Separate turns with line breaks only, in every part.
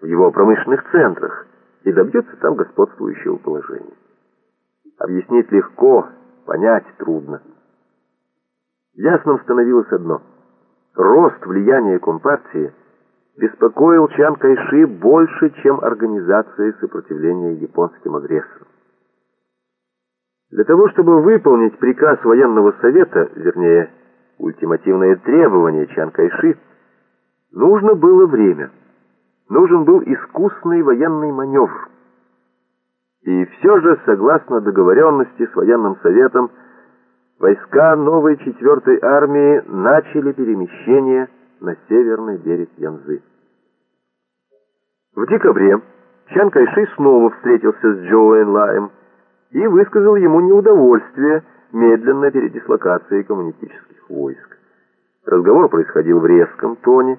в его промышленных центрах и добьется там господствующего положения. Объяснить легко, понять трудно. Ясным становилось одно. Рост влияния Компартии беспокоил Чан Кайши больше, чем организация сопротивления японским агрессорам. Для того, чтобы выполнить приказ военного совета, вернее, ультимативное требование Чан Кайши, нужно было время. Нужен был искусный военный маневр. И все же, согласно договоренности с военным советом, войска новой 4-й армии начали перемещение на северный берег Янзы. В декабре Чан Кайши снова встретился с Джоуэн Лаем и высказал ему неудовольствие медленной передислокации коммунистических войск. Разговор происходил в резком тоне.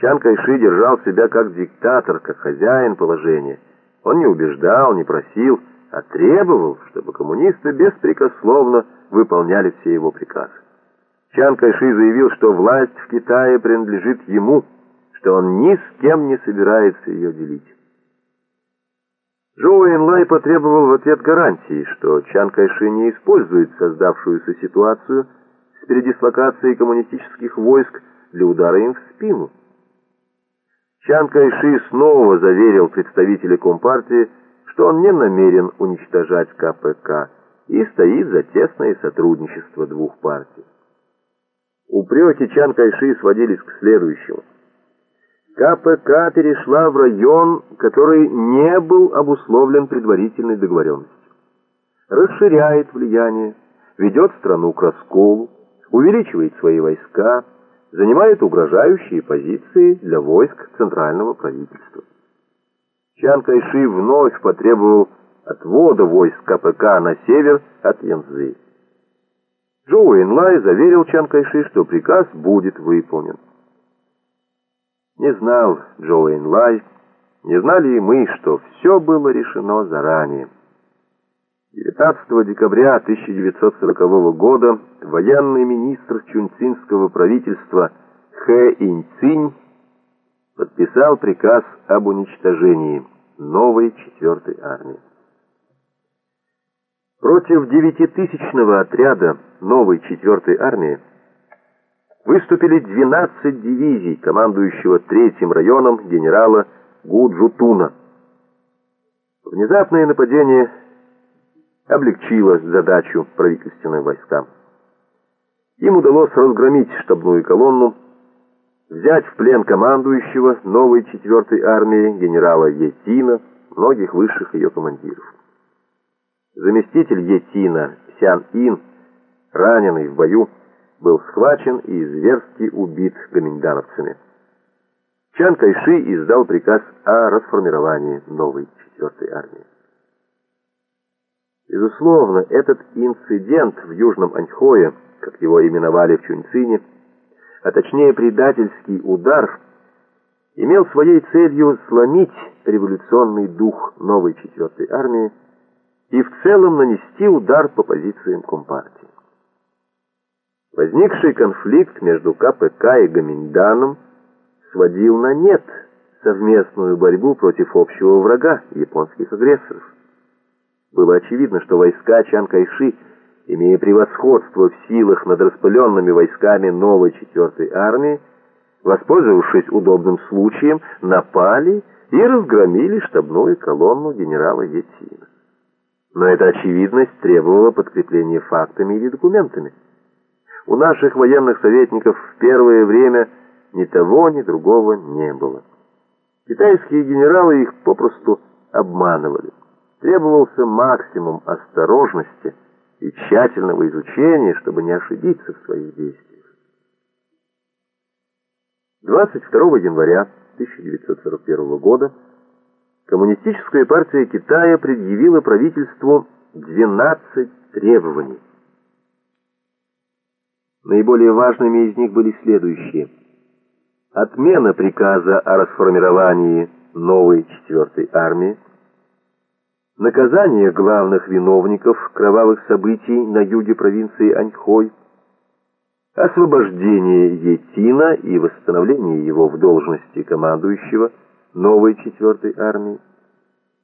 Чан Кайши держал себя как диктатор, как хозяин положения. Он не убеждал, не просил, а требовал, чтобы коммунисты беспрекословно выполняли все его приказы. Чан Кайши заявил, что власть в Китае принадлежит ему, что он ни с кем не собирается ее делить. Джоу Энлай потребовал в ответ гарантии, что Чан Кайши не использует создавшуюся ситуацию с передислокацией коммунистических войск для удара им в спину. Чан Кайши снова заверил представителей Компартии, что он не намерен уничтожать КПК и стоит за тесное сотрудничество двух партий. Упреки Чан Кайши сводились к следующему – КПК перешла в район, который не был обусловлен предварительной договоренностью. Расширяет влияние, ведет страну к расколу, увеличивает свои войска, занимает угрожающие позиции для войск центрального правительства. Чан Кайши вновь потребовал отвода войск КПК на север от Янзы. Джоу Энлай заверил Чан Кайши, что приказ будет выполнен. Не знал Джоуэн Лай, не знали и мы, что все было решено заранее. 19 декабря 1940 года военный министр Чунцинского правительства Хэ Инцинь подписал приказ об уничтожении новой 4 армии. Против девятитысячного отряда новой 4 армии выступили 12 дивизий командующего третьим районом генерала Гуджутуна. Внезапное нападение облегчило задачу правительственным войскам. Им удалось разгромить штабную колонну, взять в плен командующего новой 4-й армии генерала Етина, многих высших ее командиров. Заместитель Етина Сян Ин, раненый в бою, был схвачен и зверски убит гоминдановцами. Чан Кайши издал приказ о расформировании новой четвертой армии. Безусловно, этот инцидент в Южном Аньхое, как его именовали в Чуньцине, а точнее предательский удар, имел своей целью сломить революционный дух новой четвертой армии и в целом нанести удар по позициям Компартии. Возникший конфликт между КПК и Гаминданом сводил на нет совместную борьбу против общего врага, японских агрессоров. Было очевидно, что войска Чан Кайши, имея превосходство в силах над распыленными войсками новой 4-й армии, воспользовавшись удобным случаем, напали и разгромили штабную колонну генерала Етина. Но эта очевидность требовала подкрепления фактами или документами. У наших военных советников в первое время ни того, ни другого не было. Китайские генералы их попросту обманывали. Требовался максимум осторожности и тщательного изучения, чтобы не ошибиться в своих действиях. 22 января 1941 года Коммунистическая партия Китая предъявила правительству 12 требований. Наиболее важными из них были следующие. Отмена приказа о расформировании новой четвертой армии, наказание главных виновников кровавых событий на юге провинции Аньхой, освобождение Етина и восстановление его в должности командующего новой четвертой армии,